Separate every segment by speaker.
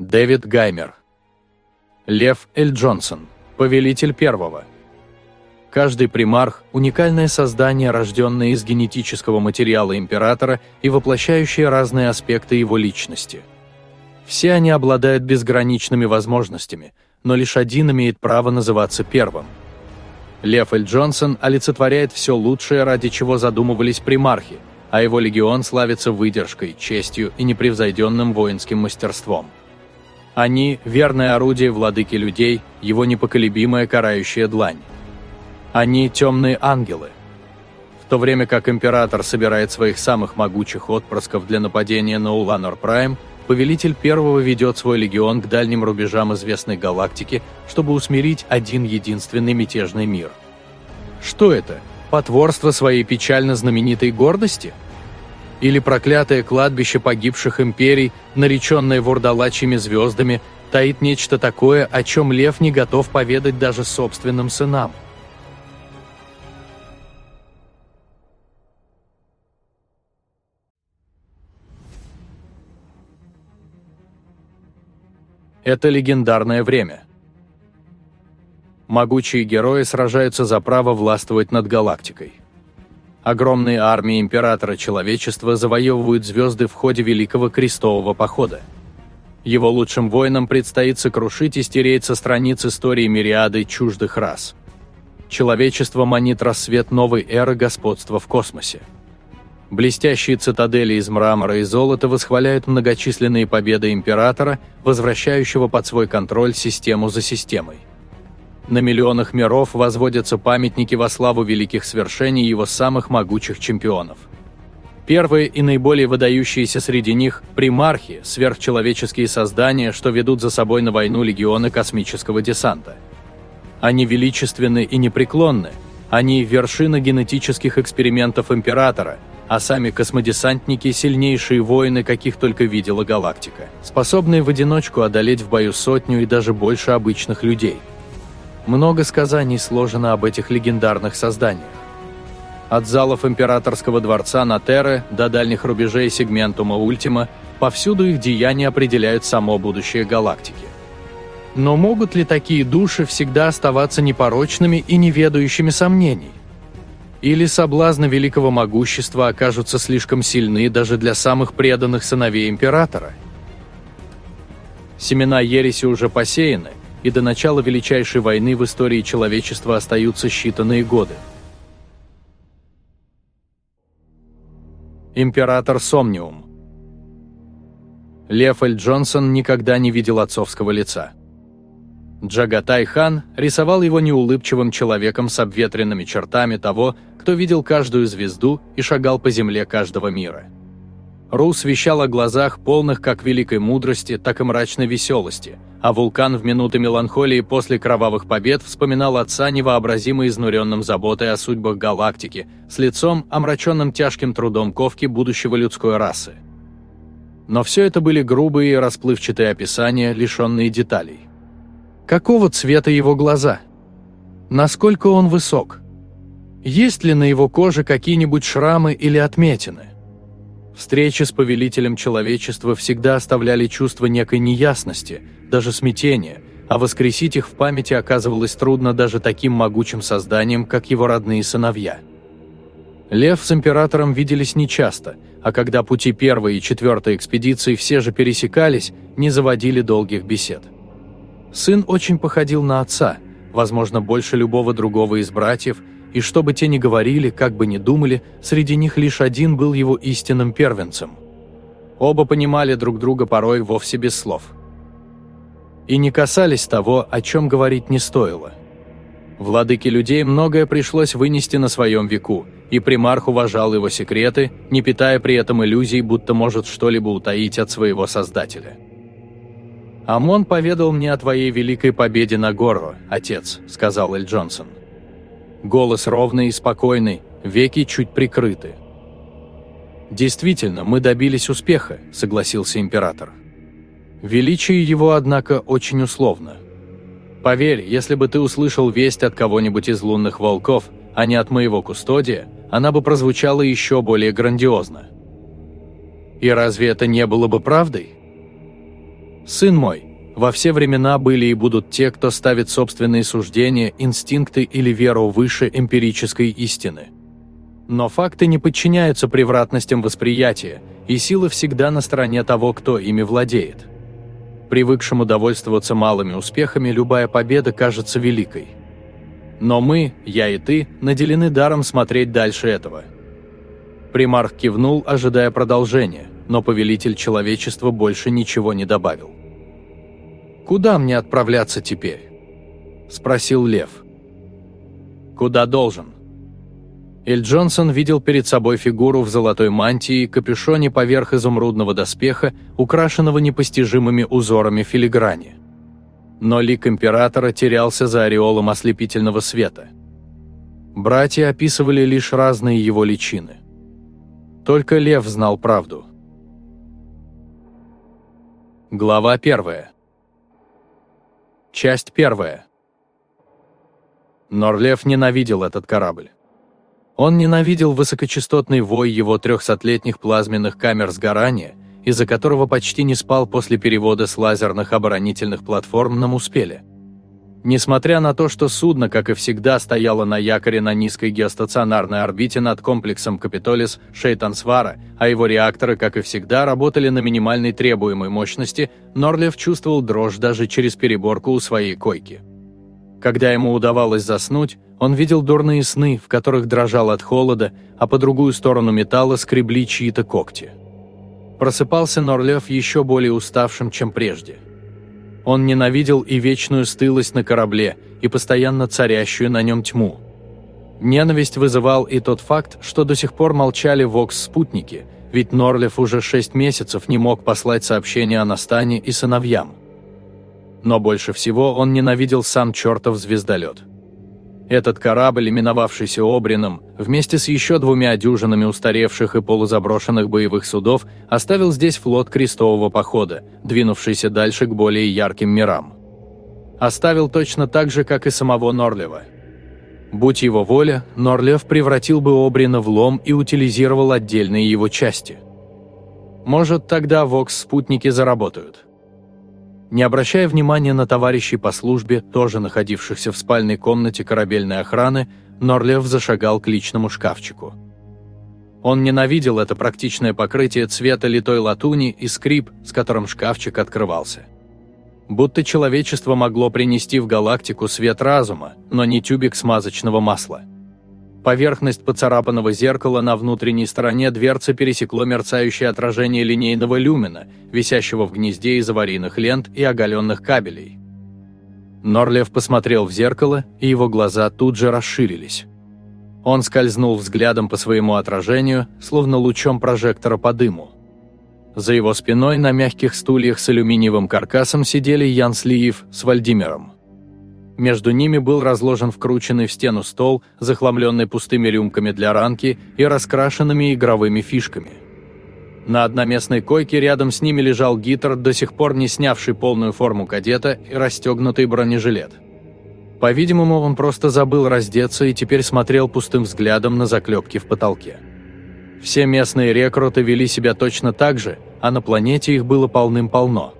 Speaker 1: Дэвид Гаймер. Лев Эль Джонсон, повелитель первого. Каждый примарх – уникальное создание, рожденное из генетического материала императора и воплощающее разные аспекты его личности. Все они обладают безграничными возможностями, но лишь один имеет право называться первым. Лев Эль Джонсон олицетворяет все лучшее, ради чего задумывались примархи, а его легион славится выдержкой, честью и непревзойденным воинским мастерством. Они – верное орудие владыки людей, его непоколебимая карающая длань. Они – темные ангелы. В то время как Император собирает своих самых могучих отпрысков для нападения на Уланор Прайм, Повелитель Первого ведет свой легион к дальним рубежам известной галактики, чтобы усмирить один единственный мятежный мир. Что это? Потворство своей печально знаменитой гордости? Или проклятое кладбище погибших империй, нареченное вурдалачьими звездами, таит нечто такое, о чем Лев не готов поведать даже собственным сынам? Это легендарное время. Могучие герои сражаются за право властвовать над галактикой. Огромные армии Императора Человечества завоевывают звезды в ходе Великого Крестового Похода. Его лучшим воинам предстоит сокрушить и стереть со страниц истории мириады чуждых рас. Человечество манит рассвет новой эры господства в космосе. Блестящие цитадели из мрамора и золота восхваляют многочисленные победы императора, возвращающего под свой контроль систему за системой. На миллионах миров возводятся памятники во славу великих свершений его самых могучих чемпионов. Первые и наиболее выдающиеся среди них – примархи, сверхчеловеческие создания, что ведут за собой на войну легионы космического десанта. Они величественны и непреклонны, они – вершина генетических экспериментов Императора – а сами космодесантники – сильнейшие воины, каких только видела галактика, способные в одиночку одолеть в бою сотню и даже больше обычных людей. Много сказаний сложено об этих легендарных созданиях. От залов императорского дворца на Терре до дальних рубежей сегментума Ультима повсюду их деяния определяют само будущее галактики. Но могут ли такие души всегда оставаться непорочными и неведающими сомнений? Или соблазны великого могущества окажутся слишком сильны даже для самых преданных сыновей императора? Семена ереси уже посеяны, и до начала величайшей войны в истории человечества остаются считанные годы. Император Сомниум Лев Эль Джонсон никогда не видел отцовского лица. Джагатай хан рисовал его неулыбчивым человеком с обветренными чертами того, кто видел каждую звезду и шагал по земле каждого мира. Рус вещал о глазах, полных как великой мудрости, так и мрачной веселости, а вулкан в минуты меланхолии после кровавых побед вспоминал отца невообразимо изнуренным заботой о судьбах галактики, с лицом, омраченным тяжким трудом ковки будущего людской расы. Но все это были грубые и расплывчатые описания, лишенные деталей. Какого цвета его глаза? Насколько он высок? Есть ли на его коже какие-нибудь шрамы или отметины? Встречи с повелителем человечества всегда оставляли чувство некой неясности, даже смятения, а воскресить их в памяти оказывалось трудно даже таким могучим созданием, как его родные сыновья. Лев с императором виделись нечасто, а когда пути первой и четвертой экспедиции все же пересекались, не заводили долгих бесед. Сын очень походил на отца, возможно, больше любого другого из братьев, и что бы те ни говорили, как бы ни думали, среди них лишь один был его истинным первенцем. Оба понимали друг друга порой вовсе без слов. И не касались того, о чем говорить не стоило. Владыке людей многое пришлось вынести на своем веку, и примарх уважал его секреты, не питая при этом иллюзий, будто может что-либо утаить от своего создателя. «Амон поведал мне о твоей великой победе на гору, отец», — сказал Эль Джонсон. Голос ровный и спокойный, веки чуть прикрыты. «Действительно, мы добились успеха», — согласился император. Величие его, однако, очень условно. Поверь, если бы ты услышал весть от кого-нибудь из лунных волков, а не от моего кустодия, она бы прозвучала еще более грандиозно. И разве это не было бы правдой? «Сын мой, во все времена были и будут те, кто ставит собственные суждения, инстинкты или веру выше эмпирической истины. Но факты не подчиняются превратностям восприятия, и сила всегда на стороне того, кто ими владеет. Привыкшему довольствоваться малыми успехами, любая победа кажется великой. Но мы, я и ты, наделены даром смотреть дальше этого. Примарх кивнул, ожидая продолжения, но повелитель человечества больше ничего не добавил. «Куда мне отправляться теперь?» – спросил Лев. «Куда должен?» Эль Джонсон видел перед собой фигуру в золотой мантии и капюшоне поверх изумрудного доспеха, украшенного непостижимыми узорами филиграни. Но лик императора терялся за ореолом ослепительного света. Братья описывали лишь разные его личины. Только Лев знал правду. Глава первая. Часть первая. Норлев ненавидел этот корабль. Он ненавидел высокочастотный вой его трехсотлетних плазменных камер сгорания, из-за которого почти не спал после перевода с лазерных оборонительных платформ на Муспеле. Несмотря на то, что судно, как и всегда, стояло на якоре на низкой геостационарной орбите над комплексом Капитолис Шейтансвара, а его реакторы, как и всегда, работали на минимальной требуемой мощности, Норлев чувствовал дрожь даже через переборку у своей койки. Когда ему удавалось заснуть, он видел дурные сны, в которых дрожал от холода, а по другую сторону металла скребли чьи-то когти. Просыпался Норлев еще более уставшим, чем прежде. Он ненавидел и вечную стылость на корабле, и постоянно царящую на нем тьму. Ненависть вызывал и тот факт, что до сих пор молчали Вокс-спутники, ведь Норлев уже шесть месяцев не мог послать сообщение о Настане и сыновьям. Но больше всего он ненавидел сам чертов звездолет. Этот корабль, именовавшийся Обрином, вместе с еще двумя дюжинами устаревших и полузаброшенных боевых судов, оставил здесь флот крестового похода, двинувшийся дальше к более ярким мирам. Оставил точно так же, как и самого Норлева. Будь его воля, Норлев превратил бы Обрина в лом и утилизировал отдельные его части. Может, тогда Вокс-спутники заработают. Не обращая внимания на товарищей по службе, тоже находившихся в спальной комнате корабельной охраны, Норлев зашагал к личному шкафчику. Он ненавидел это практичное покрытие цвета литой латуни и скрип, с которым шкафчик открывался. Будто человечество могло принести в галактику свет разума, но не тюбик смазочного масла. Поверхность поцарапанного зеркала на внутренней стороне дверцы пересекло мерцающее отражение линейного люмина, висящего в гнезде из аварийных лент и оголенных кабелей. Норлев посмотрел в зеркало, и его глаза тут же расширились. Он скользнул взглядом по своему отражению, словно лучом прожектора по дыму. За его спиной на мягких стульях с алюминиевым каркасом сидели Ян Слиев с Вальдимером. Между ними был разложен вкрученный в стену стол, захламленный пустыми рюмками для ранки и раскрашенными игровыми фишками. На одноместной койке рядом с ними лежал гитар, до сих пор не снявший полную форму кадета и расстегнутый бронежилет. По-видимому, он просто забыл раздеться и теперь смотрел пустым взглядом на заклепки в потолке. Все местные рекруты вели себя точно так же, а на планете их было полным-полно –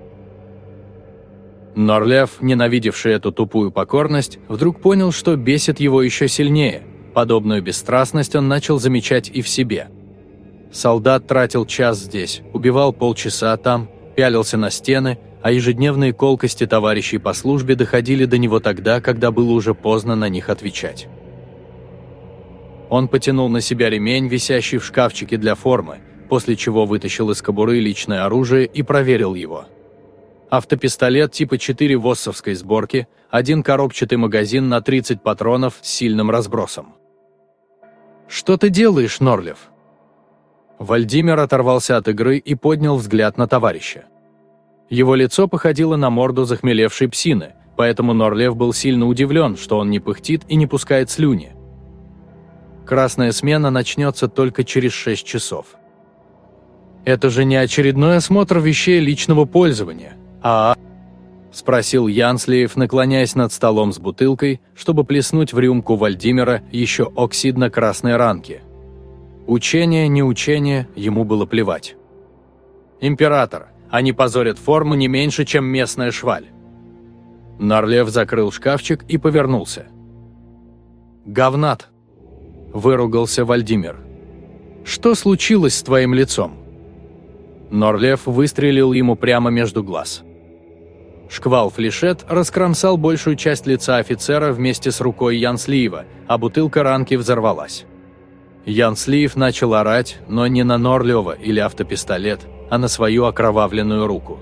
Speaker 1: Норлев, ненавидевший эту тупую покорность, вдруг понял, что бесит его еще сильнее. Подобную бесстрастность он начал замечать и в себе. Солдат тратил час здесь, убивал полчаса там, пялился на стены, а ежедневные колкости товарищей по службе доходили до него тогда, когда было уже поздно на них отвечать. Он потянул на себя ремень, висящий в шкафчике для формы, после чего вытащил из кобуры личное оружие и проверил его – автопистолет типа 4 воссовской сборки, один коробчатый магазин на 30 патронов с сильным разбросом. «Что ты делаешь, Норлев?» Вальдимир оторвался от игры и поднял взгляд на товарища. Его лицо походило на морду захмелевшей псины, поэтому Норлев был сильно удивлен, что он не пыхтит и не пускает слюни. Красная смена начнется только через 6 часов. Это же не очередной осмотр вещей личного пользования, «А?» – спросил Янслиев, наклоняясь над столом с бутылкой, чтобы плеснуть в рюмку Вальдимира еще оксидно-красной ранки. Учение, не учение, ему было плевать. «Император, Они позорят форму не меньше, чем местная шваль». Нарлев закрыл шкафчик и повернулся. «Говнат!» – выругался Вальдимир. «Что случилось с твоим лицом?» Норлев выстрелил ему прямо между глаз. Шквал флешет раскромсал большую часть лица офицера вместе с рукой Янслиева, а бутылка ранки взорвалась. Янслиев начал орать, но не на Норлева или автопистолет, а на свою окровавленную руку.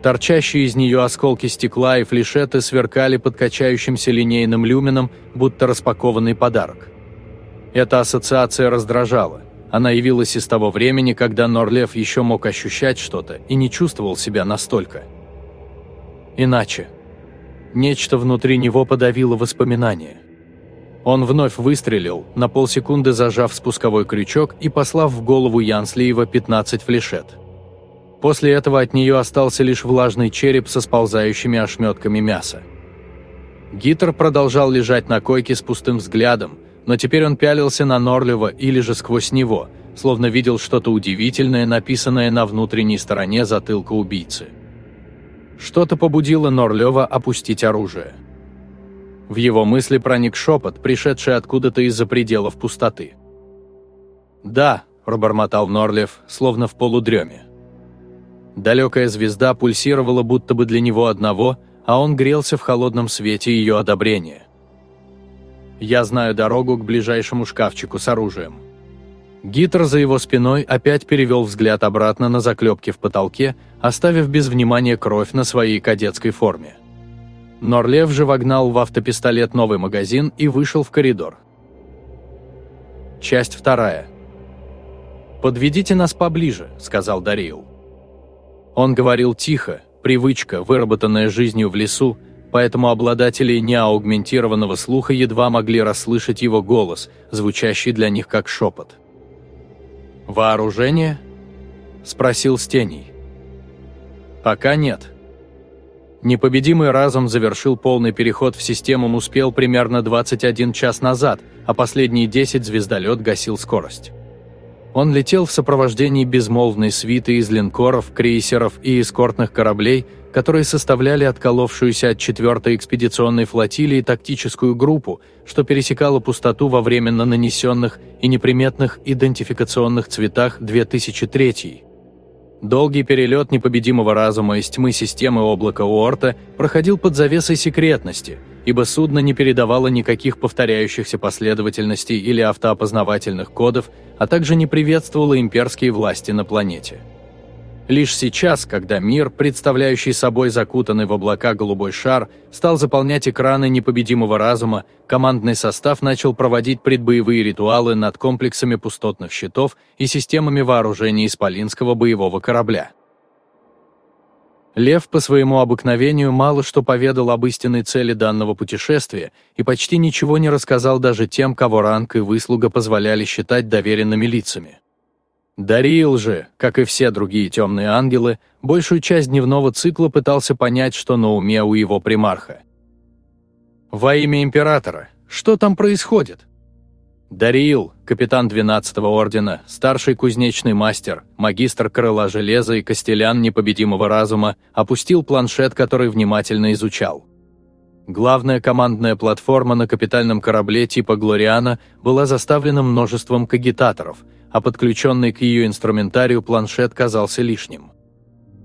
Speaker 1: Торчащие из нее осколки стекла и флешеты сверкали под качающимся линейным люмином, будто распакованный подарок. Эта ассоциация раздражала. Она явилась из того времени, когда Норлев еще мог ощущать что-то и не чувствовал себя настолько – Иначе. Нечто внутри него подавило воспоминания. Он вновь выстрелил, на полсекунды зажав спусковой крючок и послав в голову Янслиева 15 флешет. После этого от нее остался лишь влажный череп со сползающими ошметками мяса. Гитер продолжал лежать на койке с пустым взглядом, но теперь он пялился на Норлева или же сквозь него, словно видел что-то удивительное, написанное на внутренней стороне затылка убийцы. Что-то побудило Норлева опустить оружие. В его мысли проник шепот, пришедший откуда-то из-за пределов пустоты. «Да», – пробормотал Норлев, словно в полудреме. Далекая звезда пульсировала будто бы для него одного, а он грелся в холодном свете ее одобрения. «Я знаю дорогу к ближайшему шкафчику с оружием». Гитер за его спиной опять перевел взгляд обратно на заклепки в потолке, оставив без внимания кровь на своей кадетской форме. Норлев же вогнал в автопистолет новый магазин и вышел в коридор. Часть вторая. «Подведите нас поближе», — сказал Дариил. Он говорил тихо, привычка, выработанная жизнью в лесу, поэтому обладатели неаугментированного слуха едва могли расслышать его голос, звучащий для них как шепот. «Вооружение?» – спросил Стений. «Пока нет». Непобедимый разум завершил полный переход в систему успел примерно 21 час назад, а последние 10 звездолет гасил скорость. Он летел в сопровождении безмолвной свиты из линкоров, крейсеров и эскортных кораблей, которые составляли отколовшуюся от 4-й экспедиционной флотилии тактическую группу, что пересекала пустоту во временно нанесенных и неприметных идентификационных цветах 2003 Долгий перелет непобедимого разума из тьмы системы облака Уорта проходил под завесой секретности, ибо судно не передавало никаких повторяющихся последовательностей или автоопознавательных кодов, а также не приветствовало имперские власти на планете. Лишь сейчас, когда мир, представляющий собой закутанный в облака голубой шар, стал заполнять экраны непобедимого разума, командный состав начал проводить предбоевые ритуалы над комплексами пустотных щитов и системами вооружения Исполинского боевого корабля. Лев по своему обыкновению мало что поведал об истинной цели данного путешествия и почти ничего не рассказал даже тем, кого ранг и выслуга позволяли считать доверенными лицами. Дариил же, как и все другие темные ангелы, большую часть дневного цикла пытался понять, что на уме у его примарха. «Во имя Императора, что там происходит?» Дариил, капитан 12-го ордена, старший кузнечный мастер, магистр крыла железа и костелян непобедимого разума, опустил планшет, который внимательно изучал. Главная командная платформа на капитальном корабле типа «Глориана» была заставлена множеством кагитаторов – а подключенный к ее инструментарию планшет казался лишним.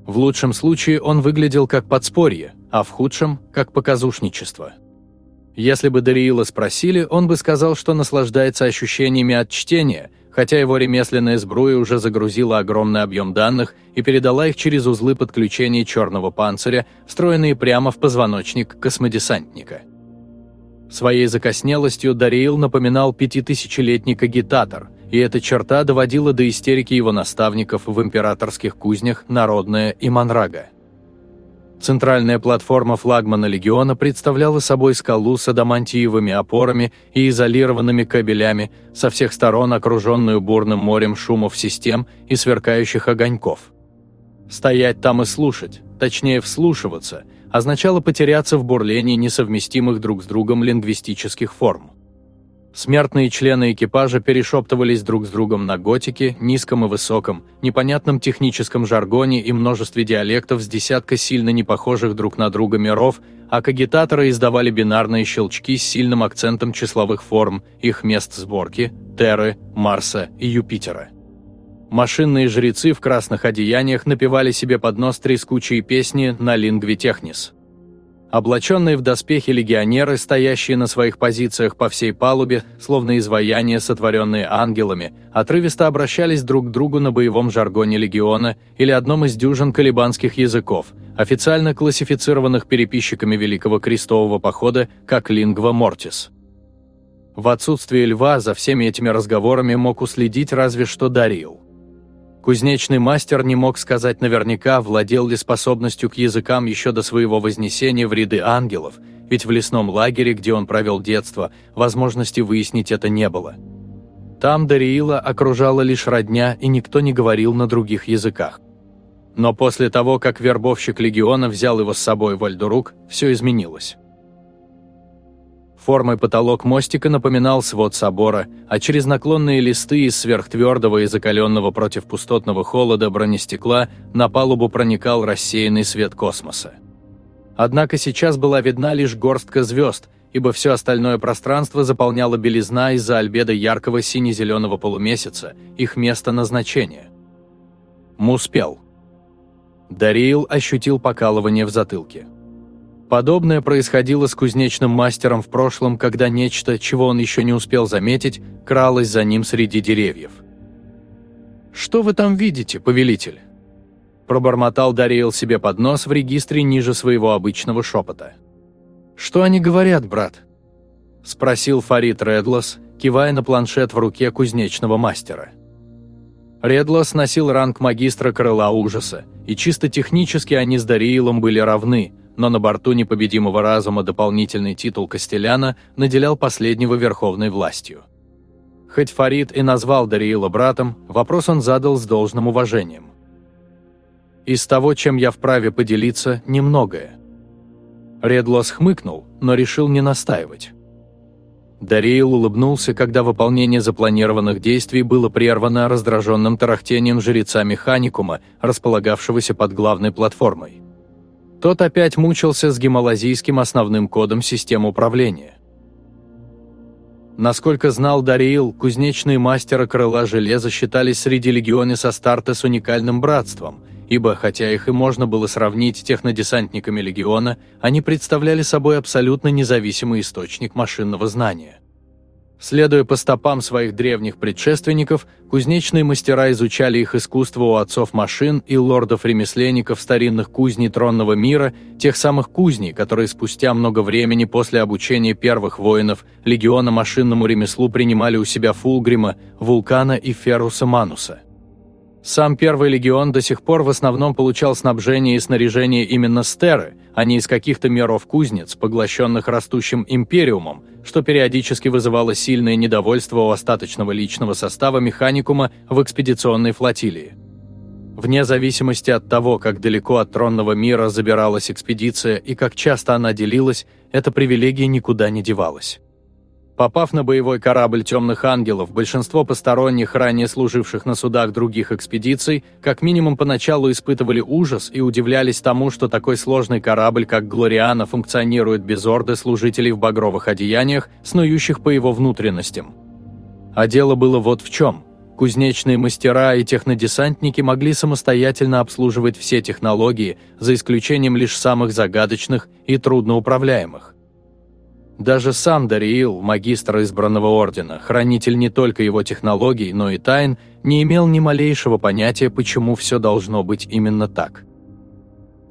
Speaker 1: В лучшем случае он выглядел как подспорье, а в худшем – как показушничество. Если бы Дариила спросили, он бы сказал, что наслаждается ощущениями от чтения, хотя его ремесленная сбруя уже загрузила огромный объем данных и передала их через узлы подключения черного панциря, встроенные прямо в позвоночник космодесантника. Своей закоснелостью Дариил напоминал пятитысячелетний кагитатор – и эта черта доводила до истерики его наставников в императорских кузнях Народная и Монрага. Центральная платформа флагмана легиона представляла собой скалу с адамантиевыми опорами и изолированными кабелями, со всех сторон окруженную бурным морем шумов систем и сверкающих огоньков. Стоять там и слушать, точнее вслушиваться, означало потеряться в бурлении несовместимых друг с другом лингвистических форм. Смертные члены экипажа перешептывались друг с другом на готике, низком и высоком, непонятном техническом жаргоне и множестве диалектов с десятка сильно непохожих друг на друга миров, а кагитаторы издавали бинарные щелчки с сильным акцентом числовых форм, их мест сборки, Терры, Марса и Юпитера. Машинные жрецы в красных одеяниях напевали себе под нос трескучие песни на лингве технис. Облаченные в доспехи легионеры, стоящие на своих позициях по всей палубе, словно изваяния, сотворенные ангелами, отрывисто обращались друг к другу на боевом жаргоне легиона или одном из дюжин колебанских языков, официально классифицированных переписчиками Великого Крестового Похода как лингва мортис. В отсутствие льва за всеми этими разговорами мог уследить разве что Дарил. Кузнечный мастер не мог сказать наверняка, владел ли способностью к языкам еще до своего вознесения в ряды ангелов, ведь в лесном лагере, где он провел детство, возможности выяснить это не было. Там Дариила окружала лишь родня, и никто не говорил на других языках. Но после того, как вербовщик легиона взял его с собой в Альдурук, все изменилось. Формой потолок мостика напоминал свод собора, а через наклонные листы из сверхтвердого и закаленного против пустотного холода бронестекла на палубу проникал рассеянный свет космоса. Однако сейчас была видна лишь горстка звезд, ибо все остальное пространство заполняла белизна из-за альбеда яркого сине-зеленого полумесяца, их место назначения. Муспел. Дариил ощутил покалывание в затылке. Подобное происходило с кузнечным мастером в прошлом, когда нечто, чего он еще не успел заметить, кралось за ним среди деревьев. «Что вы там видите, повелитель?» Пробормотал Дариэл себе под нос в регистре ниже своего обычного шепота. «Что они говорят, брат?» Спросил Фарид Редлос, кивая на планшет в руке кузнечного мастера. Редлос носил ранг магистра крыла ужаса, и чисто технически они с Дариилом были равны, но на борту непобедимого разума дополнительный титул Костеляна наделял последнего верховной властью. Хоть Фарид и назвал Дариила братом, вопрос он задал с должным уважением. «Из того, чем я вправе поделиться, немногое». Редлос хмыкнул, но решил не настаивать. Дариил улыбнулся, когда выполнение запланированных действий было прервано раздраженным тарахтением жреца Механикума, располагавшегося под главной платформой. Тот опять мучился с гималазийским основным кодом систем управления. Насколько знал Дариил, кузнечные мастера крыла железа считались среди легионе со старта с уникальным братством, ибо, хотя их и можно было сравнить технодесантниками легиона, они представляли собой абсолютно независимый источник машинного знания. Следуя по стопам своих древних предшественников, кузнечные мастера изучали их искусство у отцов машин и лордов-ремесленников старинных кузней тронного мира, тех самых кузней, которые спустя много времени после обучения первых воинов легиона машинному ремеслу принимали у себя Фулгрима, Вулкана и Феруса Мануса. Сам Первый легион до сих пор в основном получал снабжение и снаряжение именно с Терры, а не из каких-то миров кузнец, поглощенных растущим империумом, что периодически вызывало сильное недовольство у остаточного личного состава механикума в экспедиционной флотилии. Вне зависимости от того, как далеко от тронного мира забиралась экспедиция и как часто она делилась, эта привилегия никуда не девалась. Попав на боевой корабль «Темных ангелов», большинство посторонних, ранее служивших на судах других экспедиций, как минимум поначалу испытывали ужас и удивлялись тому, что такой сложный корабль, как «Глориана», функционирует без орды служителей в багровых одеяниях, снующих по его внутренностям. А дело было вот в чем. Кузнечные мастера и технодесантники могли самостоятельно обслуживать все технологии, за исключением лишь самых загадочных и трудноуправляемых. Даже сам Дариил, магистр избранного ордена, хранитель не только его технологий, но и тайн, не имел ни малейшего понятия, почему все должно быть именно так.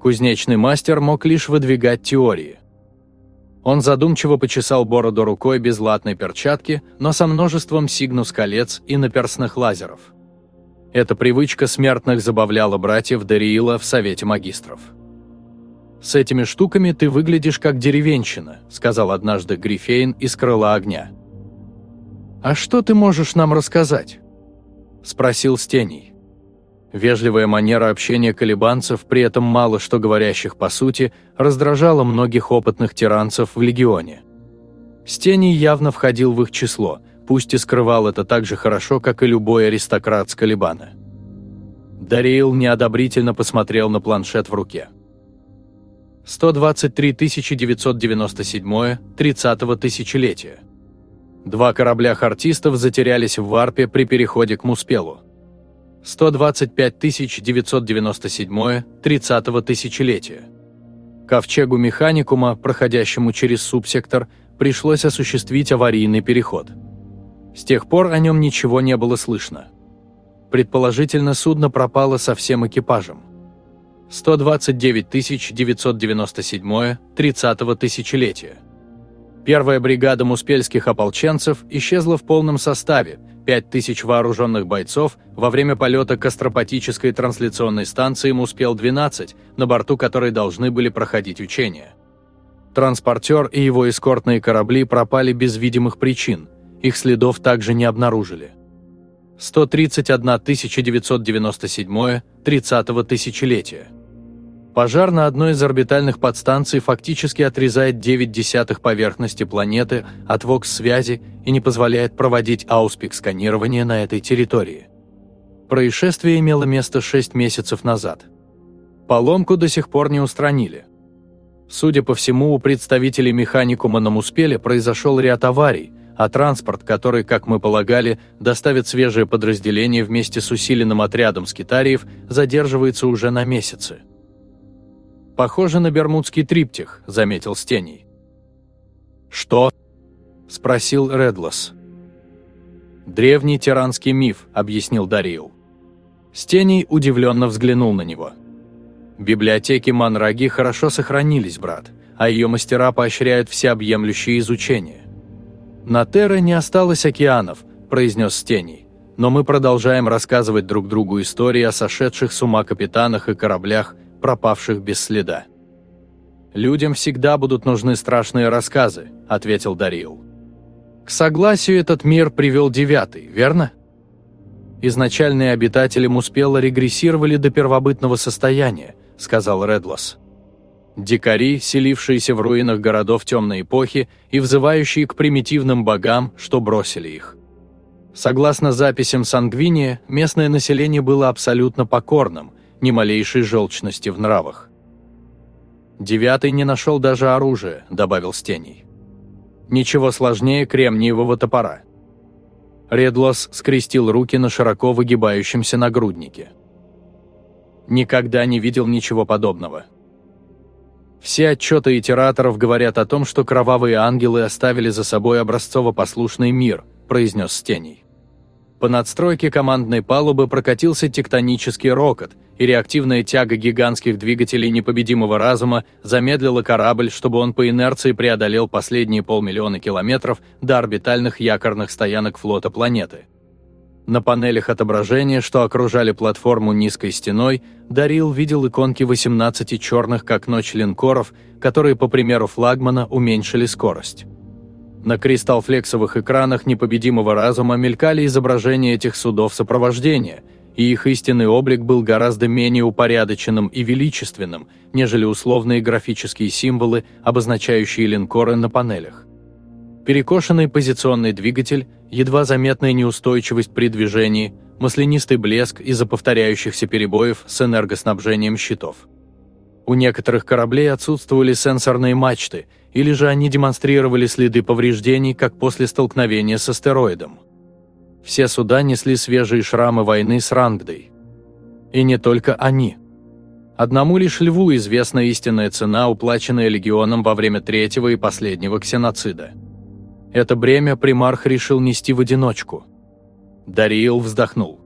Speaker 1: Кузнечный мастер мог лишь выдвигать теории. Он задумчиво почесал бороду рукой без латной перчатки, но со множеством сигнус-колец и наперстных лазеров. Эта привычка смертных забавляла братьев Дариила в Совете магистров. «С этими штуками ты выглядишь как деревенщина», – сказал однажды Грифейн из крыла огня. «А что ты можешь нам рассказать?» – спросил Стений. Вежливая манера общения колебанцев, при этом мало что говорящих по сути, раздражала многих опытных тиранцев в Легионе. Стений явно входил в их число, пусть и скрывал это так же хорошо, как и любой аристократ с Калибана. Дариил неодобрительно посмотрел на планшет в руке. 123 997 30-го тысячелетия. Два корабля хартистов затерялись в варпе при переходе к Муспелу. 125 997 30-го тысячелетия. Ковчегу Механикума, проходящему через субсектор, пришлось осуществить аварийный переход. С тех пор о нем ничего не было слышно. Предположительно, судно пропало со всем экипажем. 129 997 30-го тысячелетия. Первая бригада муспельских ополченцев исчезла в полном составе, 5000 вооруженных бойцов во время полета к астропатической трансляционной станции Муспел-12, на борту которой должны были проходить учения. Транспортер и его эскортные корабли пропали без видимых причин, их следов также не обнаружили. 131 997 30-го тысячелетия. Пожар на одной из орбитальных подстанций фактически отрезает 9 десятых поверхности планеты от ВОКС-связи и не позволяет проводить ауспик-сканирование на этой территории. Происшествие имело место 6 месяцев назад. Поломку до сих пор не устранили. Судя по всему, у представителей механикума на Муспеле произошел ряд аварий, а транспорт, который, как мы полагали, доставит свежее подразделение вместе с усиленным отрядом скитариев, задерживается уже на месяцы. «Похоже на бермудский триптих», – заметил Стений. «Что?» – спросил Редлос. «Древний тиранский миф», – объяснил Дариил. Стений удивленно взглянул на него. «Библиотеки Манраги хорошо сохранились, брат, а ее мастера поощряют всеобъемлющее изучение». «На Терре не осталось океанов», – произнес Стений, «но мы продолжаем рассказывать друг другу истории о сошедших с ума капитанах и кораблях, пропавших без следа. «Людям всегда будут нужны страшные рассказы», – ответил Дарил. «К согласию этот мир привел девятый, верно?» «Изначальные обитатели Муспела регрессировали до первобытного состояния», – сказал Редлос. Дикари, селившиеся в руинах городов темной эпохи и взывающие к примитивным богам, что бросили их. Согласно записям Сангвиния, местное население было абсолютно покорным, ни малейшей желчности в нравах. «Девятый не нашел даже оружия», – добавил Стений. «Ничего сложнее кремниевого топора». Редлос скрестил руки на широко выгибающемся нагруднике. «Никогда не видел ничего подобного». Все отчеты итераторов говорят о том, что кровавые ангелы оставили за собой образцово-послушный мир, произнес Стений. По надстройке командной палубы прокатился тектонический рокот, и реактивная тяга гигантских двигателей непобедимого разума замедлила корабль, чтобы он по инерции преодолел последние полмиллиона километров до орбитальных якорных стоянок флота планеты. На панелях отображения, что окружали платформу низкой стеной, Дарил видел иконки 18 черных как ночь линкоров, которые, по примеру флагмана, уменьшили скорость. На кристаллфлексовых экранах непобедимого разума мелькали изображения этих судов сопровождения – и их истинный облик был гораздо менее упорядоченным и величественным, нежели условные графические символы, обозначающие линкоры на панелях. Перекошенный позиционный двигатель, едва заметная неустойчивость при движении, маслянистый блеск из-за повторяющихся перебоев с энергоснабжением щитов. У некоторых кораблей отсутствовали сенсорные мачты, или же они демонстрировали следы повреждений, как после столкновения с астероидом. Все суда несли свежие шрамы войны с Рангдой. И не только они. Одному лишь льву известна истинная цена, уплаченная легионом во время третьего и последнего ксеноцида. Это бремя примарх решил нести в одиночку. Дариил вздохнул.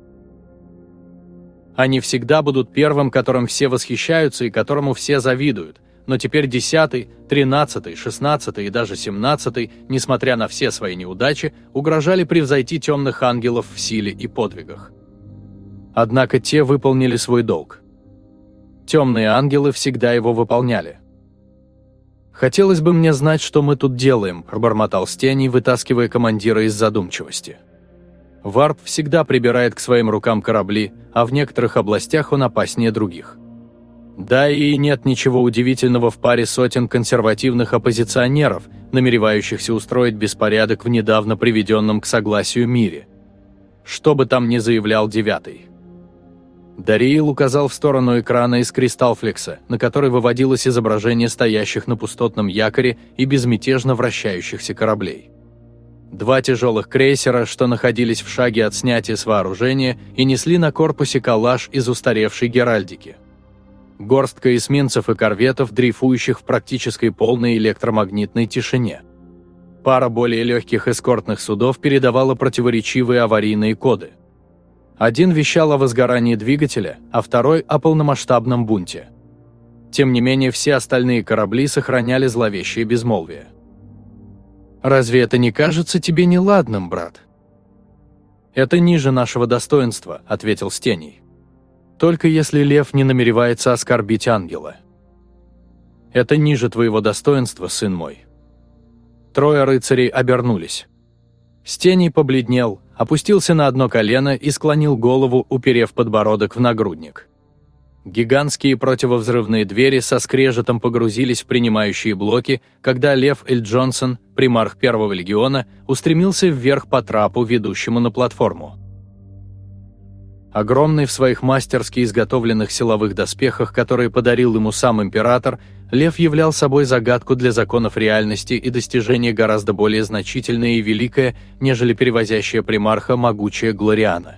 Speaker 1: Они всегда будут первым, которым все восхищаются и которому все завидуют, но теперь десятый, тринадцатый, шестнадцатый и даже семнадцатый, несмотря на все свои неудачи, угрожали превзойти темных ангелов в силе и подвигах. Однако те выполнили свой долг. Темные ангелы всегда его выполняли. «Хотелось бы мне знать, что мы тут делаем», – пробормотал Стений, вытаскивая командира из задумчивости. Варп всегда прибирает к своим рукам корабли, а в некоторых областях он опаснее других. Да и нет ничего удивительного в паре сотен консервативных оппозиционеров, намеревающихся устроить беспорядок в недавно приведенном к согласию мире. Что бы там ни заявлял девятый. Дариил указал в сторону экрана из кристалфлекса, на который выводилось изображение стоящих на пустотном якоре и безмятежно вращающихся кораблей. Два тяжелых крейсера, что находились в шаге от снятия с вооружения и несли на корпусе калаш из устаревшей геральдики. Горстка эсминцев и корветов, дрейфующих в практической полной электромагнитной тишине. Пара более легких эскортных судов передавала противоречивые аварийные коды – один вещал о возгорании двигателя, а второй – о полномасштабном бунте. Тем не менее, все остальные корабли сохраняли зловещее безмолвие. «Разве это не кажется тебе неладным, брат?» «Это ниже нашего достоинства», – ответил Стений. «Только если лев не намеревается оскорбить ангела». «Это ниже твоего достоинства, сын мой». Трое рыцарей обернулись. Стений побледнел, опустился на одно колено и склонил голову, уперев подбородок в нагрудник. Гигантские противовзрывные двери со скрежетом погрузились в принимающие блоки, когда Лев Эль Джонсон, примарх Первого легиона, устремился вверх по трапу, ведущему на платформу. Огромный в своих мастерски изготовленных силовых доспехах, которые подарил ему сам император, Лев являл собой загадку для законов реальности и достижение гораздо более значительное и великое, нежели перевозящая примарха могучая Глориана.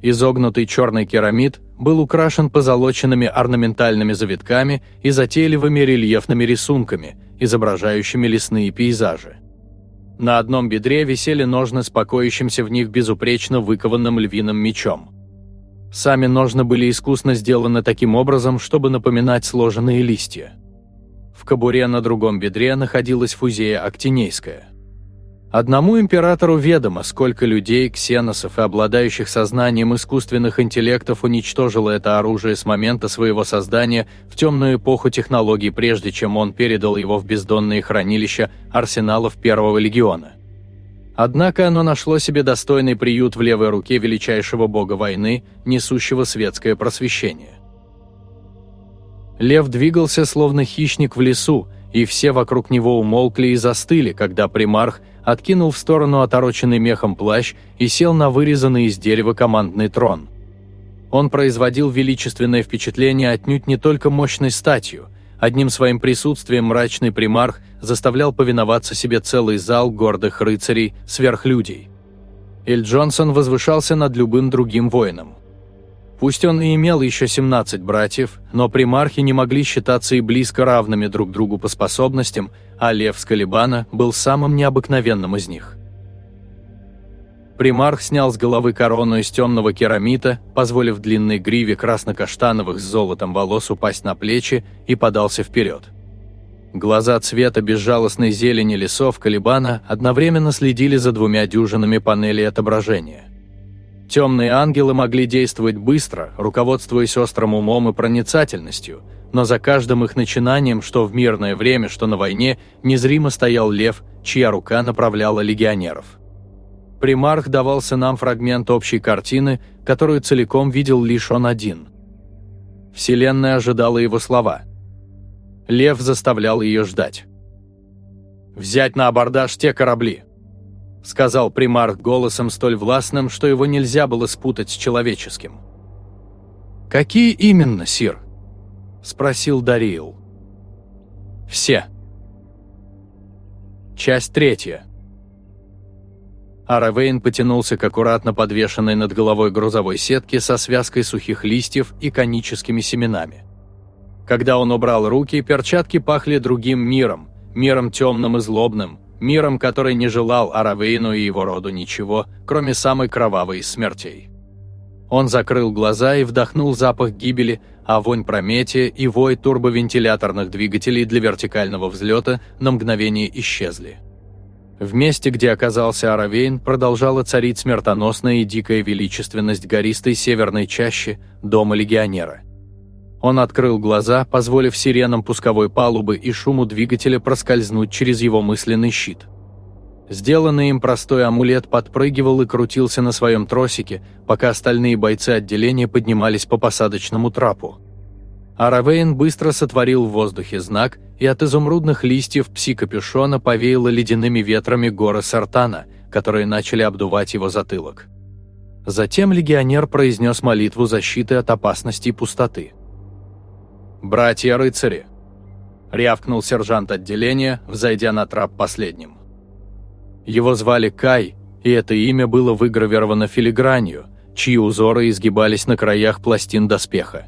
Speaker 1: Изогнутый черный керамид был украшен позолоченными орнаментальными завитками и затейливыми рельефными рисунками, изображающими лесные пейзажи. На одном бедре висели ножны с покоящимся в них безупречно выкованным львиным мечом. Сами ножны были искусно сделаны таким образом, чтобы напоминать сложенные листья. В кобуре на другом бедре находилась фузея актинейская. Одному императору ведомо, сколько людей, ксеносов и обладающих сознанием искусственных интеллектов уничтожило это оружие с момента своего создания в темную эпоху технологий, прежде чем он передал его в бездонные хранилища арсеналов Первого легиона. Однако оно нашло себе достойный приют в левой руке величайшего бога войны, несущего светское просвещение. Лев двигался словно хищник в лесу, и все вокруг него умолкли и застыли, когда примарх откинул в сторону отороченный мехом плащ и сел на вырезанный из дерева командный трон. Он производил величественное впечатление отнюдь не только мощной статью. Одним своим присутствием мрачный примарх заставлял повиноваться себе целый зал гордых рыцарей, сверхлюдей. Эль Джонсон возвышался над любым другим воином. Пусть он и имел еще 17 братьев, но примархи не могли считаться и близко равными друг другу по способностям, а Лев Скалибана был самым необыкновенным из них. Примарх снял с головы корону из темного керамита, позволив длинной гриве красно-каштановых с золотом волос упасть на плечи и подался вперед. Глаза цвета безжалостной зелени лесов Калибана одновременно следили за двумя дюжинами панелей отображения – Темные ангелы могли действовать быстро, руководствуясь острым умом и проницательностью, но за каждым их начинанием, что в мирное время, что на войне, незримо стоял лев, чья рука направляла легионеров. Примарх давался нам фрагмент общей картины, которую целиком видел лишь он один. Вселенная ожидала его слова. Лев заставлял ее ждать. «Взять на абордаж те корабли», сказал примарх голосом столь властным, что его нельзя было спутать с человеческим. «Какие именно, Сир?» – спросил Дариил. «Все». Часть третья. Аравейн потянулся к аккуратно подвешенной над головой грузовой сетке со связкой сухих листьев и коническими семенами. Когда он убрал руки, перчатки пахли другим миром, миром темным и злобным, миром, который не желал Аравейну и его роду ничего, кроме самой кровавой из смертей. Он закрыл глаза и вдохнул запах гибели, а вонь Прометия и вой турбовентиляторных двигателей для вертикального взлета на мгновение исчезли. В месте, где оказался Аравейн, продолжала царить смертоносная и дикая величественность гористой северной чащи дома легионера. Он открыл глаза, позволив сиренам пусковой палубы и шуму двигателя проскользнуть через его мысленный щит. Сделанный им простой амулет подпрыгивал и крутился на своем тросике, пока остальные бойцы отделения поднимались по посадочному трапу. Аравейн быстро сотворил в воздухе знак, и от изумрудных листьев пси-капюшона повеяло ледяными ветрами горы Сартана, которые начали обдувать его затылок. Затем легионер произнес молитву защиты от опасности и пустоты. «Братья-рыцари!» – рявкнул сержант отделения, взойдя на трап последним. Его звали Кай, и это имя было выгравировано филигранью, чьи узоры изгибались на краях пластин доспеха.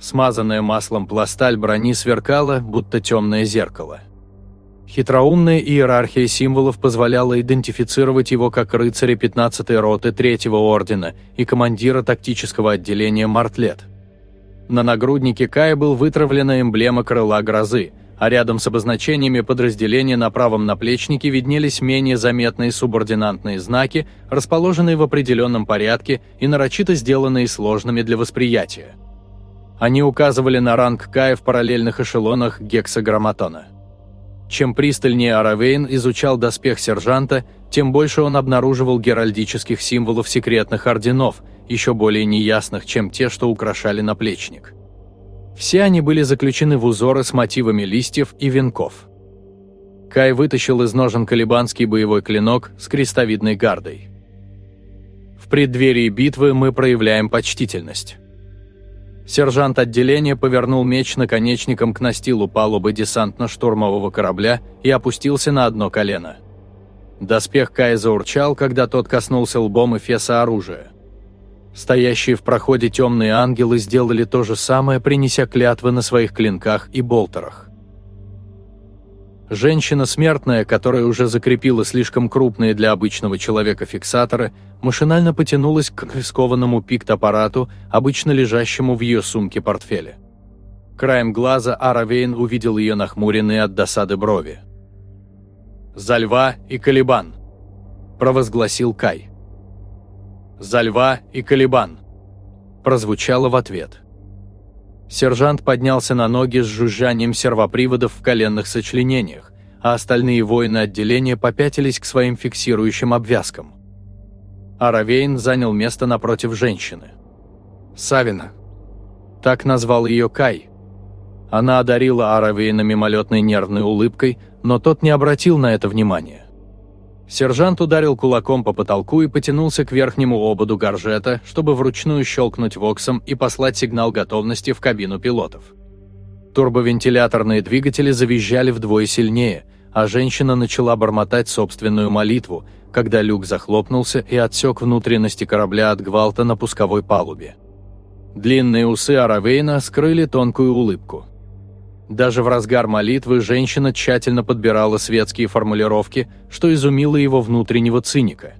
Speaker 1: Смазанная маслом пласталь брони сверкала, будто темное зеркало. Хитроумная иерархия символов позволяла идентифицировать его как рыцаря 15-й роты Третьего ордена и командира тактического отделения «Мартлет». На нагруднике Кая был вытравлена эмблема крыла грозы, а рядом с обозначениями подразделения на правом наплечнике виднелись менее заметные субординантные знаки, расположенные в определенном порядке и нарочито сделанные сложными для восприятия. Они указывали на ранг Кая в параллельных эшелонах гексаграмматона. Чем пристальнее Аравейн изучал доспех сержанта, тем больше он обнаруживал геральдических символов секретных орденов, еще более неясных, чем те, что украшали наплечник. Все они были заключены в узоры с мотивами листьев и венков. Кай вытащил из ножен колебанский боевой клинок с крестовидной гардой. В преддверии битвы мы проявляем почтительность. Сержант отделения повернул меч наконечником к настилу палубы десантно-штурмового корабля и опустился на одно колено. Доспех Кая заурчал, когда тот коснулся лбом эфеса оружия. Стоящие в проходе темные ангелы сделали то же самое, принеся клятвы на своих клинках и болтерах. Женщина смертная, которая уже закрепила слишком крупные для обычного человека фиксаторы, машинально потянулась к рискованному пикт-аппарату, обычно лежащему в ее сумке-портфеле. Краем глаза Аравейн увидел ее нахмуренные от досады брови. «За льва и Калибан!» – провозгласил Кай. «За льва и Калибан!» – прозвучало в ответ – Сержант поднялся на ноги с жужжанием сервоприводов в коленных сочленениях, а остальные воины отделения попятились к своим фиксирующим обвязкам. Аравейн занял место напротив женщины. Савина. Так назвал ее Кай. Она одарила Аравейна мимолетной нервной улыбкой, но тот не обратил на это внимания. Сержант ударил кулаком по потолку и потянулся к верхнему ободу горжета, чтобы вручную щелкнуть воксом и послать сигнал готовности в кабину пилотов. Турбовентиляторные двигатели завизжали вдвое сильнее, а женщина начала бормотать собственную молитву, когда люк захлопнулся и отсек внутренности корабля от гвалта на пусковой палубе. Длинные усы Аравейна скрыли тонкую улыбку. Даже в разгар молитвы женщина тщательно подбирала светские формулировки, что изумило его внутреннего циника.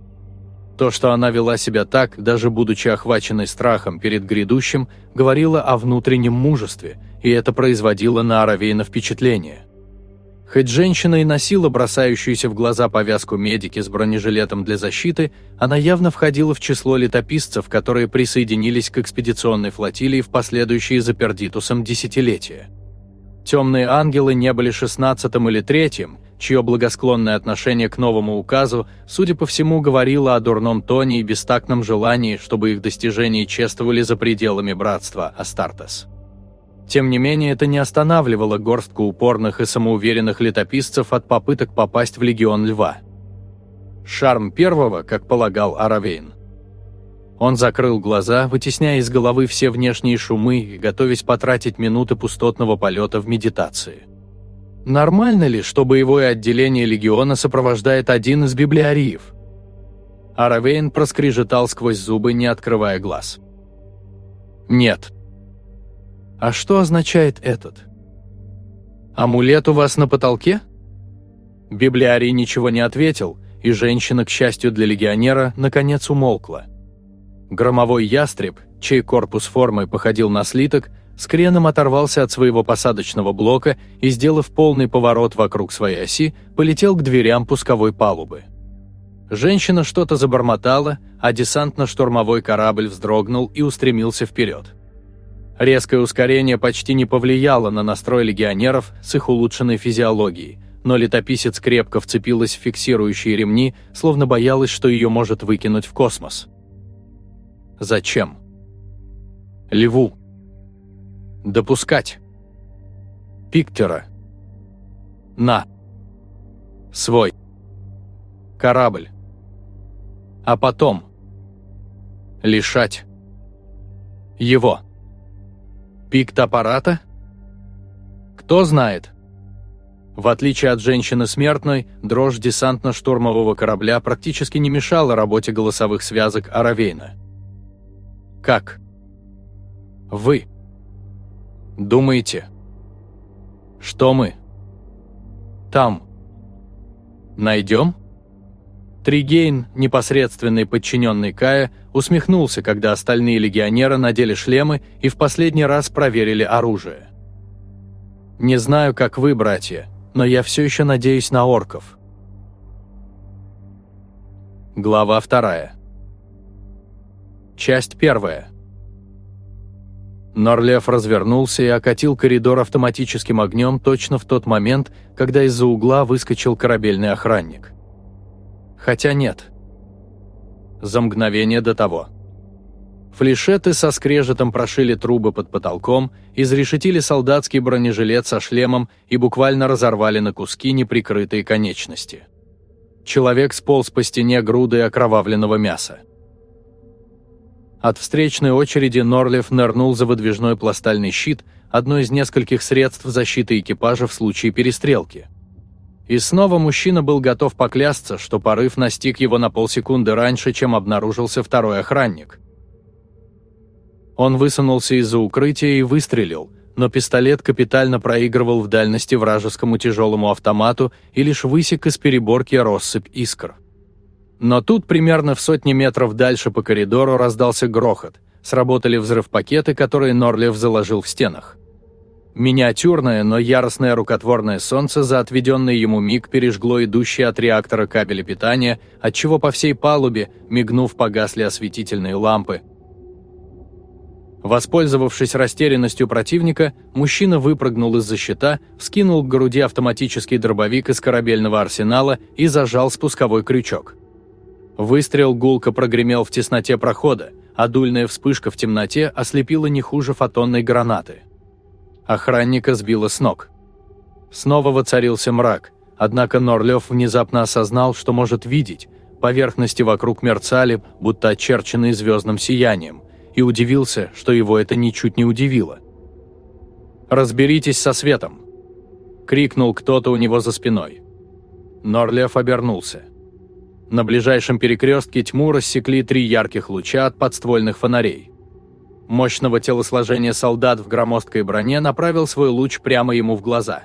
Speaker 1: То, что она вела себя так, даже будучи охваченной страхом перед грядущим, говорило о внутреннем мужестве, и это производило на Аравейна впечатление. Хоть женщина и носила бросающуюся в глаза повязку медики с бронежилетом для защиты, она явно входила в число летописцев, которые присоединились к экспедиционной флотилии в последующие за Пердитусом десятилетия. Темные ангелы не были шестнадцатым или третьим, чье благосклонное отношение к новому указу, судя по всему, говорило о дурном тоне и бестактном желании, чтобы их достижения чествовали за пределами братства Астартес. Тем не менее, это не останавливало горстку упорных и самоуверенных летописцев от попыток попасть в Легион Льва. Шарм первого, как полагал Аравейн, он закрыл глаза, вытесняя из головы все внешние шумы и готовясь потратить минуты пустотного полета в медитации. Нормально ли, что боевое отделение легиона сопровождает один из библиариев? Аравейн проскрежетал сквозь зубы, не открывая глаз. «Нет». «А что означает этот?» «Амулет у вас на потолке?» Библиарий ничего не ответил, и женщина, к счастью для легионера, наконец умолкла. Громовой ястреб, чей корпус формы походил на слиток, с креном оторвался от своего посадочного блока и, сделав полный поворот вокруг своей оси, полетел к дверям пусковой палубы. Женщина что-то забормотала, а десантно-штурмовой корабль вздрогнул и устремился вперед. Резкое ускорение почти не повлияло на настрой легионеров с их улучшенной физиологией, но летописец крепко вцепилась в фиксирующие ремни, словно боялась, что ее может выкинуть в космос. Зачем? Льву. Допускать. Пиктера. На. Свой. Корабль. А потом. Лишать. Его. Пикт аппарата? Кто знает? В отличие от женщины смертной, дрожь десантно-штурмового корабля практически не мешала работе голосовых связок Аравейна. Как? Вы. Думаете? Что мы? Там. Найдем? Тригейн, непосредственный подчиненный Кая, усмехнулся, когда остальные легионеры надели шлемы и в последний раз проверили оружие. «Не знаю, как вы, братья, но я все еще надеюсь на орков». Глава вторая. Часть первая. Норлев развернулся и окатил коридор автоматическим огнем точно в тот момент, когда из-за угла выскочил корабельный охранник. Хотя нет. За мгновение до того. Флешеты со скрежетом прошили трубы под потолком, изрешетили солдатский бронежилет со шлемом и буквально разорвали на куски неприкрытые конечности. Человек сполз по стене грудой окровавленного мяса. От встречной очереди Норлев нырнул за выдвижной пластальный щит, одно из нескольких средств защиты экипажа в случае перестрелки. И снова мужчина был готов поклясться, что порыв настиг его на полсекунды раньше, чем обнаружился второй охранник. Он высунулся из-за укрытия и выстрелил, но пистолет капитально проигрывал в дальности вражескому тяжелому автомату и лишь высек из переборки россыпь искр. Но тут примерно в сотне метров дальше по коридору раздался грохот. Сработали взрыв-пакеты, которые Норлев заложил в стенах. Миниатюрное, но яростное рукотворное солнце за отведенный ему миг пережгло идущие от реактора кабеля питания, отчего по всей палубе, мигнув, погасли осветительные лампы. Воспользовавшись растерянностью противника, мужчина выпрыгнул из-за щита, вскинул к груди автоматический дробовик из корабельного арсенала и зажал спусковой крючок. Выстрел гулко прогремел в тесноте прохода, а дульная вспышка в темноте ослепила не хуже фотонной гранаты. Охранника сбило с ног. Снова воцарился мрак, однако Норлев внезапно осознал, что может видеть, поверхности вокруг мерцали, будто очерченные звездным сиянием, и удивился, что его это ничуть не удивило. «Разберитесь со светом!» – крикнул кто-то у него за спиной. Норлев обернулся. На ближайшем перекрестке тьму рассекли три ярких луча от подствольных фонарей. Мощного телосложения солдат в громоздкой броне направил свой луч прямо ему в глаза.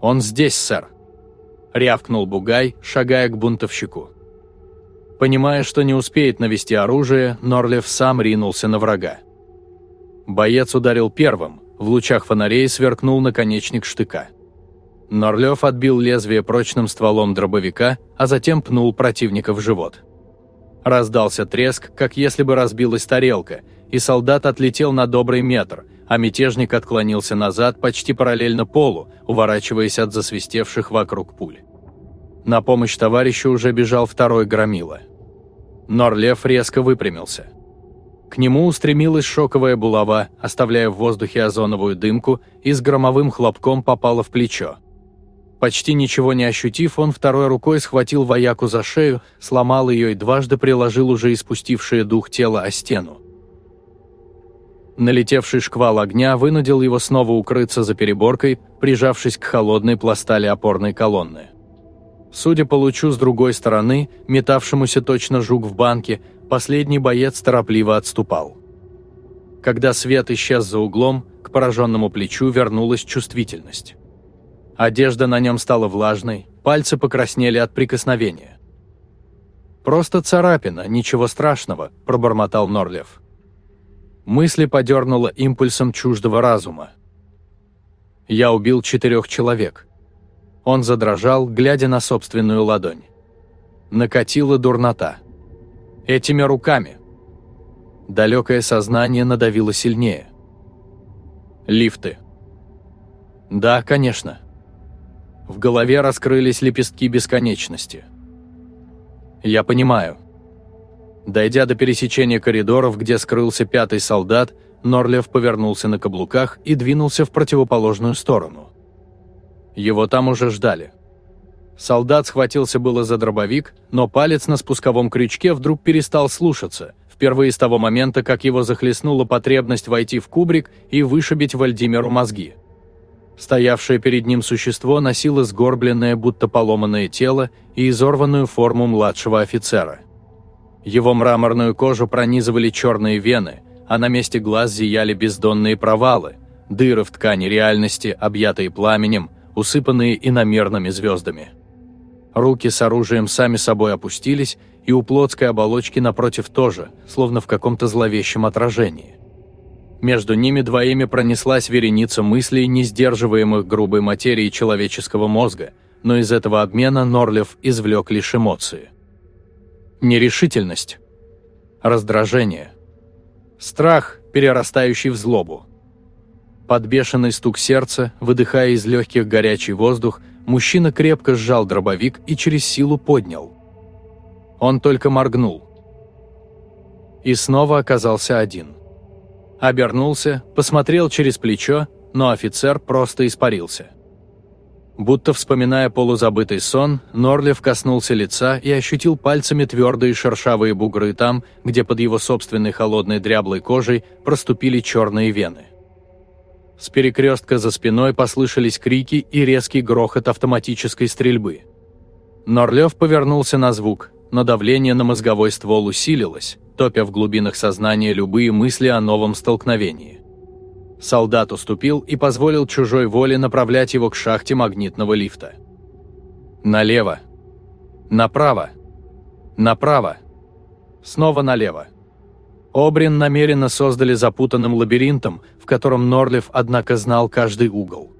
Speaker 1: «Он здесь, сэр!» – рявкнул Бугай, шагая к бунтовщику. Понимая, что не успеет навести оружие, Норлев сам ринулся на врага. Боец ударил первым, в лучах фонарей сверкнул наконечник штыка. Норлев отбил лезвие прочным стволом дробовика, а затем пнул противника в живот. Раздался треск, как если бы разбилась тарелка, и солдат отлетел на добрый метр, а мятежник отклонился назад почти параллельно полу, уворачиваясь от засвистевших вокруг пуль. На помощь товарищу уже бежал второй громила. Норлев резко выпрямился. К нему устремилась шоковая булава, оставляя в воздухе озоновую дымку, и с громовым хлопком попала в плечо. Почти ничего не ощутив, он второй рукой схватил вояку за шею, сломал ее и дважды приложил уже испустившее дух тело о стену. Налетевший шквал огня вынудил его снова укрыться за переборкой, прижавшись к холодной пластали опорной колонны. Судя по лучу с другой стороны, метавшемуся точно жук в банке, последний боец торопливо отступал. Когда свет исчез за углом, к пораженному плечу вернулась чувствительность. Одежда на нем стала влажной, пальцы покраснели от прикосновения. «Просто царапина, ничего страшного», – пробормотал Норлев. Мысли подернуло импульсом чуждого разума. «Я убил четырех человек». Он задрожал, глядя на собственную ладонь. Накатила дурнота. «Этими руками». Далекое сознание надавило сильнее. Лифты. «Да, конечно». В голове раскрылись лепестки бесконечности. Я понимаю. Дойдя до пересечения коридоров, где скрылся пятый солдат, Норлев повернулся на каблуках и двинулся в противоположную сторону. Его там уже ждали. Солдат схватился было за дробовик, но палец на спусковом крючке вдруг перестал слушаться, впервые с того момента, как его захлестнула потребность войти в кубрик и вышибить Вальдимеру мозги. Стоявшее перед ним существо носило сгорбленное, будто поломанное тело и изорванную форму младшего офицера. Его мраморную кожу пронизывали черные вены, а на месте глаз зияли бездонные провалы, дыры в ткани реальности, объятые пламенем, усыпанные иномерными звездами. Руки с оружием сами собой опустились, и у плотской оболочки напротив тоже, словно в каком-то зловещем отражении. Между ними двоими пронеслась вереница мыслей, не сдерживаемых грубой материей человеческого мозга, но из этого обмена Норлев извлек лишь эмоции. Нерешительность. Раздражение. Страх, перерастающий в злобу. Подбешенный стук сердца, выдыхая из легких горячий воздух, мужчина крепко сжал дробовик и через силу поднял. Он только моргнул. И снова оказался один. Обернулся, посмотрел через плечо, но офицер просто испарился. Будто вспоминая полузабытый сон, Норлев коснулся лица и ощутил пальцами твердые шершавые бугры там, где под его собственной холодной дряблой кожей проступили черные вены. С перекрестка за спиной послышались крики и резкий грохот автоматической стрельбы. Норлев повернулся на звук, но давление на мозговой ствол усилилось, топя в глубинах сознания любые мысли о новом столкновении. Солдат уступил и позволил чужой воле направлять его к шахте магнитного лифта. Налево. Направо. Направо. Снова налево. Обрин намеренно создали запутанным лабиринтом, в котором Норлев, однако, знал каждый угол.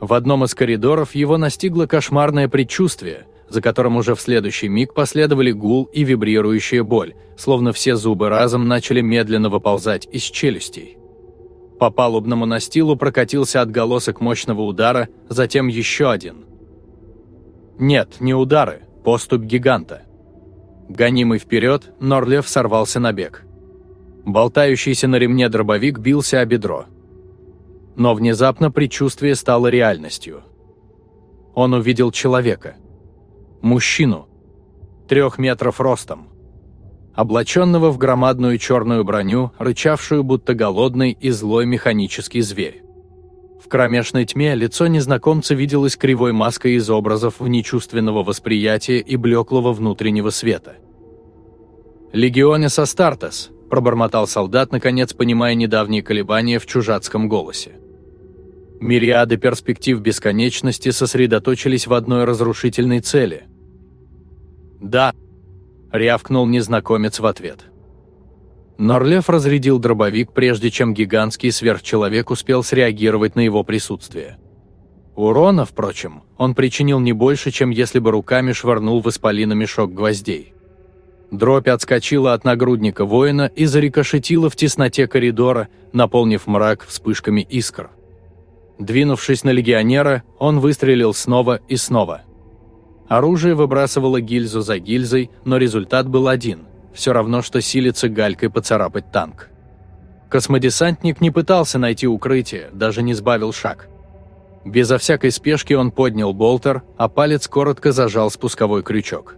Speaker 1: В одном из коридоров его настигло кошмарное предчувствие – за которым уже в следующий миг последовали гул и вибрирующая боль, словно все зубы разом начали медленно выползать из челюстей. По палубному настилу прокатился отголосок мощного удара, затем еще один. Нет, не удары, поступь гиганта. Гонимый вперед, Норлев сорвался на бег. Болтающийся на ремне дробовик бился о бедро. Но внезапно предчувствие стало реальностью. Он увидел человека – Мужчину. Трех метров ростом. Облаченного в громадную черную броню, рычавшую будто голодный и злой механический зверь. В кромешной тьме лицо незнакомца виделось кривой маской из образов внечувственного восприятия и блеклого внутреннего света. «Легионес Астартес», – пробормотал солдат, наконец понимая недавние колебания в чужацком голосе. Мириады перспектив бесконечности сосредоточились в одной разрушительной цели. «Да», – рявкнул незнакомец в ответ. Норлев разрядил дробовик, прежде чем гигантский сверхчеловек успел среагировать на его присутствие. Урона, впрочем, он причинил не больше, чем если бы руками швырнул в исполина мешок гвоздей. Дробь отскочила от нагрудника воина и зарикошетила в тесноте коридора, наполнив мрак вспышками искр. Двинувшись на легионера, он выстрелил снова и снова. Оружие выбрасывало гильзу за гильзой, но результат был один – все равно, что силится галькой поцарапать танк. Космодесантник не пытался найти укрытие, даже не сбавил шаг. Безо всякой спешки он поднял болтер, а палец коротко зажал спусковой крючок.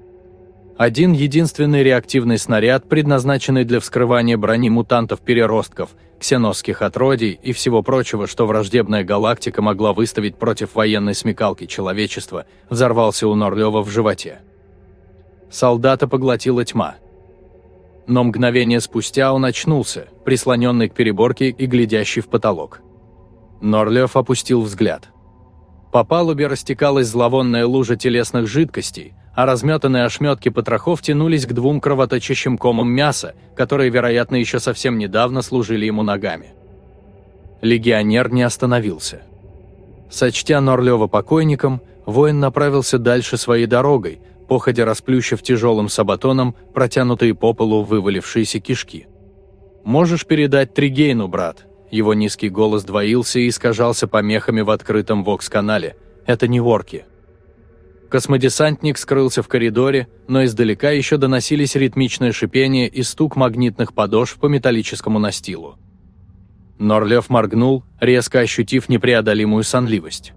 Speaker 1: Один единственный реактивный снаряд, предназначенный для вскрывания брони мутантов-переростков, ксеносских отродий и всего прочего, что враждебная галактика могла выставить против военной смекалки человечества, взорвался у Норлева в животе. Солдата поглотила тьма. Но мгновение спустя он очнулся, прислоненный к переборке и глядящий в потолок. Норлев опустил взгляд. По палубе растекалась зловонная лужа телесных жидкостей, а разметанные ошметки потрохов тянулись к двум кровоточащим комам мяса, которые, вероятно, еще совсем недавно служили ему ногами. Легионер не остановился. Сочтя Норлева покойником, воин направился дальше своей дорогой, походя расплющив тяжелым сабатоном протянутые по полу вывалившиеся кишки. «Можешь передать Тригейну, брат?» Его низкий голос двоился и искажался помехами в открытом вокс-канале. «Это не ворки». Космодесантник скрылся в коридоре, но издалека еще доносились ритмичное шипение и стук магнитных подошв по металлическому настилу. Норлев моргнул, резко ощутив непреодолимую сонливость.